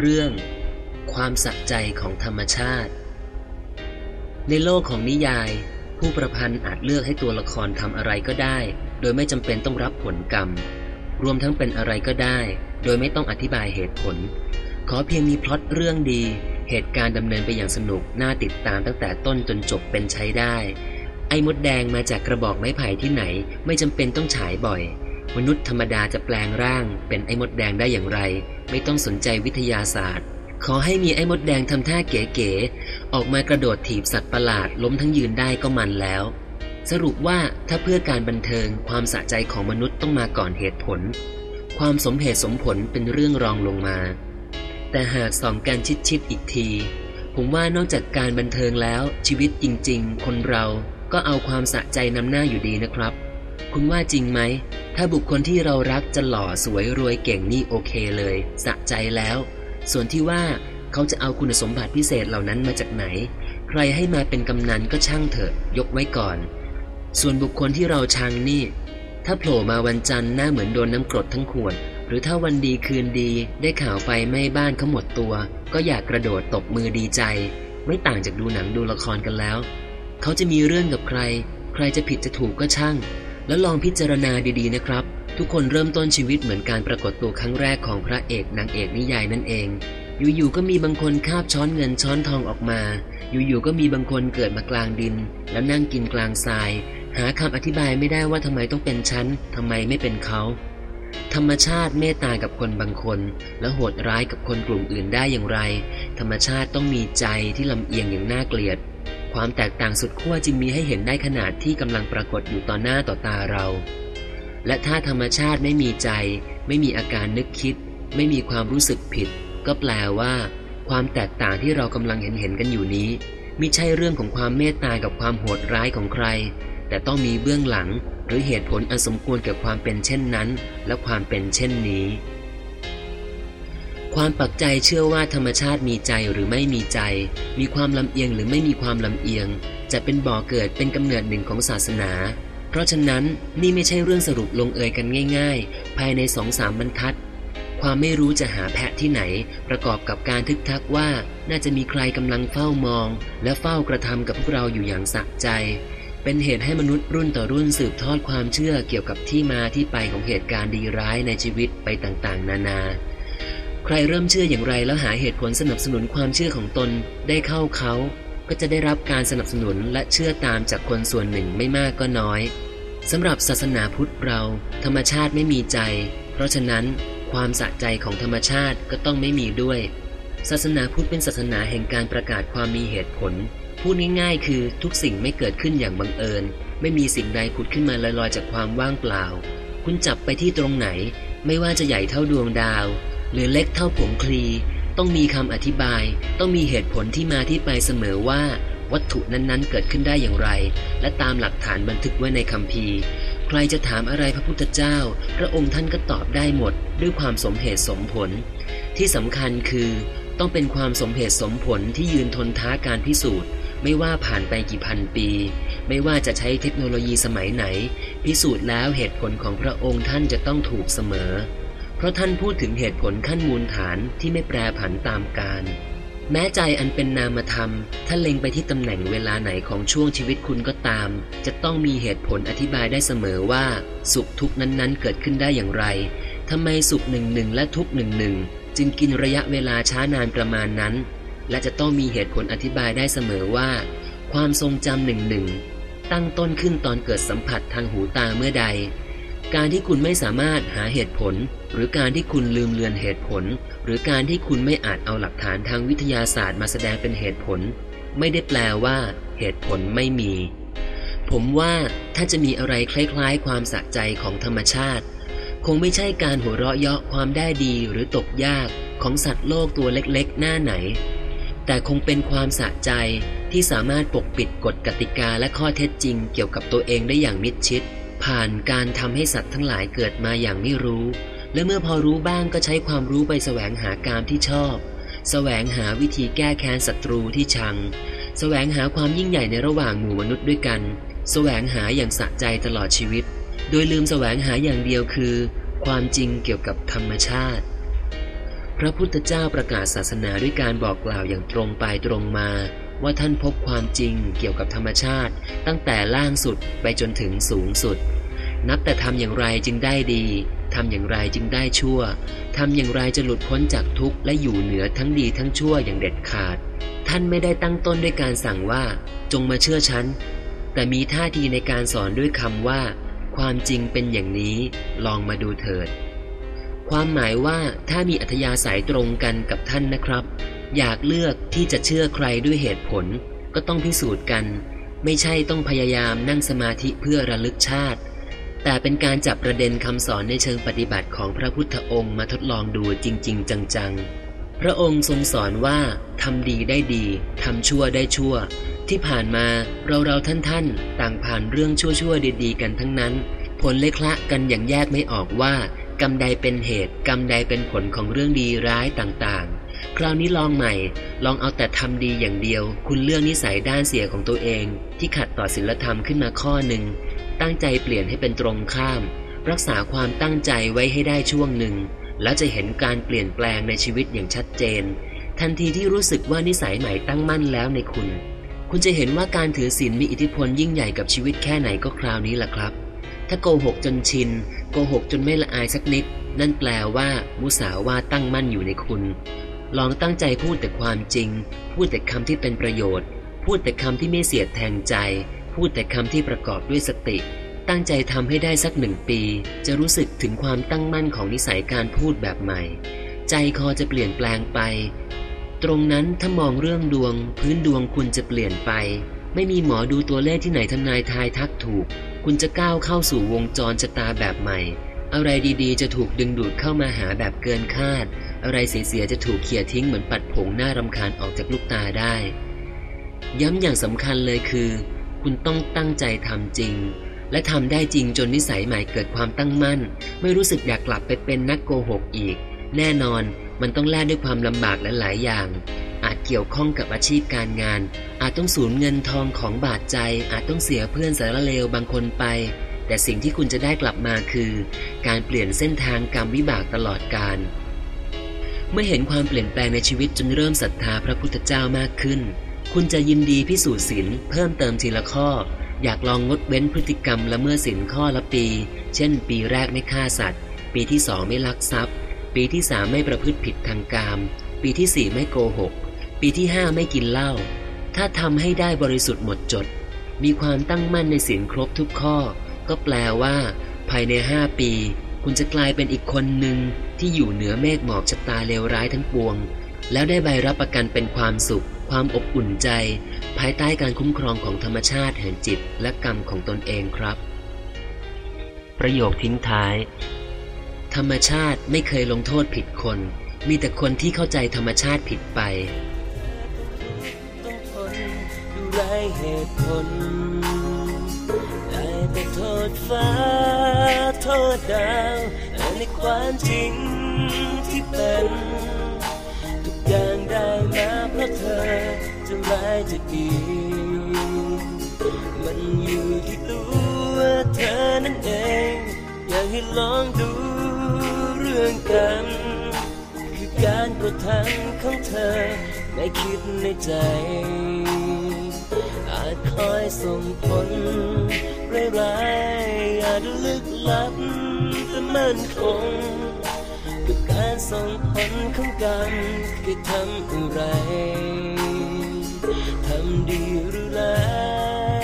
เรื่อง ความสะใจของธรรมชาติ ในโลกของนิยาย ผู้ประพันธ์อาจเลือกให้ตัวละครทำอะไรก็ได้ โดยไม่จำเป็นต้องรับผลกรรม รวมทั้งเป็นอะไรก็ได้ โดยไม่ต้องอธิบายเหตุผล ขอเพียงมีพล็อตเรื่องดี เหตุการณ์ดำเนินไปอย่างสนุก น่าติดตามตั้งแต่ต้นจนจบเป็นใช้ได้ ไอ้มดแดงมาจากกระบอกไม้ไผ่ที่ไหน ไม่จำเป็นต้องฉายบ่อย มนุษย์ธรรมดาจะแปลงร่างเป็นไอ้มดแดงได้อย่างไร ไม่ต้องสนใจวิทยาศาสตร์ ขอให้มีไอ้มดแดงทำท่าเก๋ๆออกมากระโดดถีบสัตว์ประหลาดล้มทั้งยืนได้ก็มันแล้ว สรุปว่าถ้าเพื่อการบันเทิงความสะใจของมนุษย์ต้องมาก่อนเหตุผล ความสมเหตุสมผลเป็นเรื่องรองลงมา แต่หากส่องกันชิดๆอีกที ผมว่านอกจากการบันเทิงแล้วชีวิตจริง ๆ คนเราก็เอาความสะใจนำหน้าอยู่ดีนะครับ คุณว่าจริงไหม ถ้าบุคคลที่เรารักจะหล่อสวยรวยเก่งนี่โอเคเลย สะใจแล้ว ส่วนที่ว่าเขาจะเอาคุณสมบัติพิเศษเหล่านั้นมาจากไหน ใครให้มาเป็นกำนันก็ช่างเถอะยกไว้ก่อน ส่วนบุคคลที่เราชังนี่ ถ้าโผล่มาวันจันทร์หน้าเหมือนโดนน้ำกรดทั้งขวด หรือถ้าวันดีคืนดีได้ข่าวไฟไหม้บ้านเขาหมดตัว ก็อยากกระโดดตบมือดีใจ ไม่ต่างจากดูหนังดูละครกันแล้ว เขาจะมีเรื่องกับใคร ใครจะผิดจะถูกก็ช่าง แล้วลองพิจารณาดีๆนะครับ ทุกคนเริ่มต้นชีวิตเหมือนการปรากฏตัวครั้งแรกของพระเอกนางเอกนิยายนั่นเอง อยู่ๆก็มีบางคนคาบช้อนเงินช้อนทองออกมา อยู่ๆก็มีบางคนเกิดมากลางดิน แล้วนั่งกินกลางทราย หาคำอธิบายไม่ได้ว่าทำไมต้องเป็นฉันทำไมไม่เป็นเขาธรรมชาติเมตตากับคนบางคน และโหดร้ายกับคนกลุ่มอื่นได้อย่างไร ธรรมชาติต้องมีใจที่ลำเอียงอย่างน่าเกลียด ความแตกต่างสุดขั้วจึงมีให้เห็นได้ขนาดที่กำลังปรากฏอยู่ต่อหน้าต่อตาเรา และถ้าธรรมชาติไม่มีใจ ไม่มีอาการนึกคิด ไม่มีความรู้สึกผิด ก็แปลว่า ความแตกต่างที่เรากำลังเห็นเห็นกันอยู่นี้มิใช่เรื่องของความเมตตากับความโหดร้ายของใคร แต่ต้องมีเบื้องหลัง หรือเหตุผลอันสมควรกับความเป็นเช่นนั้น และความเป็นเช่นนี้ ความปักใจเชื่อว่าธรรมชาติมีใจหรือไม่มีใจ มีความลำเอียงหรือไม่มีความลำเอียง จะเป็นบ่อเกิดเป็นกำเนิดหนึ่งของศาสนา เพราะฉะนั้นนี่ไม่ใช่เรื่องสรุปลงเอยกันง่าย ๆ ภายในสองสามบรรทัด ความไม่รู้จะหาแพะที่ไหน ประกอบกับการทึกทักว่าน่าจะมีใครกำลังเฝ้ามอง และเฝ้ากระทำกับพวกเราอยู่อย่างสะใจ เป็นเหตุให้มนุษย์รุ่นต่อรุ่นสืบทอดความเชื่อเกี่ยวกับที่มาที่ไปของเหตุการณ์ดีร้ายในชีวิตไปต่างๆ นานา ใครเริ่มเชื่ออย่างไรแล้วหาเหตุผลสนับสนุนความเชื่อของตนได้เข้าเขา ก็จะได้รับการสนับสนุนและเชื่อตามจากคนส่วนหนึ่งไม่มากก็น้อยสำหรับศาสนาพุทธเรา ธรรมชาติไม่มีใจ เพราะฉะนั้นความสะใจของธรรมชาติก็ต้องไม่มีด้วย ศาสนาพุทธเป็นศาสนาแห่งการประกาศความมีเหตุผล พูดง่ายๆ คือทุกสิ่งไม่เกิดขึ้นอย่างบังเอิญ ไม่มีสิ่งใดผุดขึ้นมาลอยๆจากความว่างเปล่า คุณจับไปที่ตรงไหน ไม่ว่าจะใหญ่เท่าดวงดาว หรือเล็กเท่าผงคลี ต้องมีคำอธิบาย ต้องมีเหตุผลที่มาที่ไปเสมอว่า วัตถุนั้นๆ เกิดขึ้นได้อย่างไร และตามหลักฐานบันทึกไว้ในคัมภีใครจะถามอะไรพระพุทธเจ้า พระองค์ท่านก็ตอบได้หมด ด้วยความสมเหตุสมผล ที่สำคัญคือ ต้องเป็นความสมเหตุสมผลที่ยืนทนท้าการพิสูจน์ไม่ว่าผ่านไปกี่พันปี ไม่ว่าจะใช้เทคโนโลยีสมัยไหน พิสูจน์แล้วเหตุผลของพระองค์ท่านจะต้องถูกเสมอ ราะท่านพูดถึงเหตุผลขั้นมูลฐานที่ไม่แปรผันตามกาลแม้ใจอันเป็นนามธรรมถ้านเล็งไปที่ตำแหน่งเวลาไหนของช่วงชีวิตคุณก็ตาม จะต้องมีเหตุผลอธิบายได้เสมอว่า สุขทุกนั้นๆ เกิดขึ้นได้อย่างไรทำไมสุขหนึ่งหนึ่งและทุกหนึ่งหนึ่งจึงกินระยะเวลาช้านานประมาณนั้น และจะต้องมีเหตุผลอธิบายได้เสมอว่า ความทรงจำหนึ่งหนึ่งตั้งต้นขึ้นตอนเกิดสัมผัสทางหูตาเมื่อใด การที่คุณไม่สามารถหาเหตุผล หรือการที่คุณลืมเลือนเหตุผล หรือการที่คุณไม่อาจเอาหลักฐานทางวิทยาศาสตร์มาแสดงเป็นเหตุผล ไม่ได้แปลว่า เหตุผลไม่มี ผมว่าถ้าจะมีอะไรคล้ายๆ ความสะใจของธรรมชาติ คงไม่ใช่การหัวเราะเยาะความได้ดีหรือตกยากของสัตว์โลกตัวเล็กๆ หน้าไหน แต่คงเป็นความสะใจที่สามารถปกปิดกฎกติกาและข้อเท็จจริงเกี่ยวกับตัวเองได้อย่างมิดชิด ผ่านการทำให้สัตว์ทั้งหลายเกิดมาอย่างไม่รู้ และเมื่อพอรู้บ้างก็ใช้ความรู้ไปแสวงหากามที่ชอบแสวงหาวิธีแก้แค้นศัตรูที่ชังแสวงหาความยิ่งใหญ่ในระหว่างหมู่มนุษย์ด้วยกันแสวงหาอย่างสะใจตลอดชีวิต โดยลืมแสวงหาอย่างเดียวคือ ความจริงเกี่ยวกับธรรมชาติ พระพุทธเจ้าประกาศศาสนาด้วยการบอกกล่าวอย่างตรงไปตรงมา ว่าท่านพบความจริงเกี่ยวกับธรรมชาติ ตั้งแต่ล่างสุดไปจนถึงสูงสุด นับแต่ทำอย่างไรจึงได้ดีทำอย่างไรจึงได้ชั่วทำอย่างไรจะหลุดพ้นจากทุกข์และอยู่เหนือทั้งดีทั้งชั่วอย่างเด็ดขาด ท่านไม่ได้ตั้งต้นด้วยการสั่งว่าจงมาเชื่อฉัน แต่มีท่าทีในการสอนด้วยคำว่า ความจริงเป็นอย่างนี้ ลองมาดูเถิด ความหมายว่าถ้ามีอัธยาศัยตรงกันกับท่านนะครับ อยากเลือกที่จะเชื่อใครด้วยเหตุผล ก็ต้องพิสูจน์กัน ไม่ใช่ต้องพยายามนั่งสมาธิเพื่อระลึกชาติ แต่เป็นการจับประเด็นคำสอนในเชิงปฏิบัติของพระพุทธองค์มาทดลองดูจริง ๆ จังๆ พระองค์ทรงสอนว่าทำดีได้ดีทำชั่วได้ชั่ว ที่ผ่านมาเราเราท่านท่านต่างผ่านเรื่องชั่วๆดีๆ กันทั้งนั้น ผลเลคละกันอย่างแยกไม่ออกว่ากรรมใดเป็นเหตุ กรรมใดเป็นผลของเรื่องดีร้ายต่างๆ คราวนี้ลองใหม่ ลองเอาแต่ทำดีอย่างเดียว คุณเลือกนิสัยด้านเสียของตัวเอง ที่ขัดต่อศีลธรรมขึ้นมาข้อหนึ่ง ตั้งใจเปลี่ยนให้เป็นตรงข้าม รักษาความตั้งใจไว้ให้ได้ช่วงหนึ่ง แล้วจะเห็นการเปลี่ยนแปลงในชีวิตอย่างชัดเจน ทันทีที่รู้สึกว่านิสัยใหม่ตั้งมั่นแล้วในคุณ คุณจะเห็นว่าการถือศีลมีอิทธิพลยิ่งใหญ่กับชีวิตแค่ไหนก็คราวนี้แหละครับ ถ้าโกหกจนชิน โกหกจนไม่ละอายสักนิด นั่นแปลว่ามุสาวาตั้งมั่นอยู่ในคุณ ลองตั้งใจพูดแต่ความจริง พูดแต่คำที่เป็นประโยชน์ พูดแต่คำที่ไม่เสียดแทงใจ พูดแต่คำที่ประกอบด้วยสติ ตั้งใจทำให้ได้สักหนึ่งปี จะรู้สึกถึงความตั้งมั่นของนิสัยการพูดแบบใหม่ ใจคอจะเปลี่ยนแปลงไป ตรงนั้นถ้ามองเรื่องดวง พื้นดวงคุณจะเปลี่ยนไป ไม่มีหมอดูตัวเลขที่ไหนทำนายทายทักถูก คุณจะก้าวเข้าสู่วงจรชะตาแบบใหม่ อะไรดีๆ จะถูกดึงดูดเข้ามาหาแบบเกินคาด อะไรเสียๆจะถูกเขี่ยทิ้งเหมือนปัดผงหน้ารำคาญออกจากลูกตาได้ ย้ำอย่างสำคัญเลยคือ คุณต้องตั้งใจทำจริง และทำได้จริงจนนิสัยใหม่เกิดความตั้งมั่น ไม่รู้สึกอยากกลับไปเป็นนักโกหกอีก แน่นอนมันต้องแลกด้วยความลำบากและหลายอย่าง อาจเกี่ยวข้องกับอาชีพการงาน อาจต้องสูญเงินทองของบาดใจ อาจต้องเสียเพื่อนสารเลวบางคนไปแต่สิ่งที่คุณจะได้กลับมาคือ การเปลี่ยนเส้นทางกรรมวิบากตลอดกาล เมื่อเห็นความเปลี่ยนแปลงในชีวิตจนเริ่มศรัทธาพระพุทธเจ้ามากขึ้น คุณจะยินดีพิสูจน์ศีลเพิ่มเติมทีละข้อ อยากลองงดเว้นพฤติกรรมละเมื่อศีลข้อละปี เช่น ปีแรกไม่ฆ่าสัตว์ ปีที่สองไม่ลักทรัพย์ ปีที่สามไม่ประพฤติผิดทางกาม ปีที่สี่ไม่โกหก ปีที่ห้าไม่กินเหล้า ถ้าทำให้ได้บริสุทธิ์หมดจด มีความตั้งมั่นในศีลครบทุกข้อ ก็แปลว่า ภายในห้าปี คุณจะกลายเป็นอีกคนหนึ่งที่อยู่เหนือเมฆหมอกชะตาเลวร้ายทั้งปวง แล้วได้ใบรับประกันเป็นความสุข ความอบอุ่นใจ ภายใต้การคุ้มครองของธรรมชาติแห่งจิตและกรรมของตนเองครับ ประโยคทิ้งท้าย ธรรมชาติไม่เคยลงโทษผิดคน มีแต่คนที่เข้าใจธรรมชาติผิดไปต้องทนดูไรเหตุผลได้แต่โทษฟ้า โทษดาวในความจริงที่เป็น ทุกอย่างได้มาเพราะเธอจะร้ายจะดี มันอยู่ที่ตัวเธอนั่นเอง อยากให้ลองดูเรื่องกัน คือการกระทำของเธอในคิดในใจ จคอยส่งผลไร้ไร้อาจลึกลับแต่มั่นคงกับการส่งผลของกันมที่ทำอะไรทำดีหรือร้า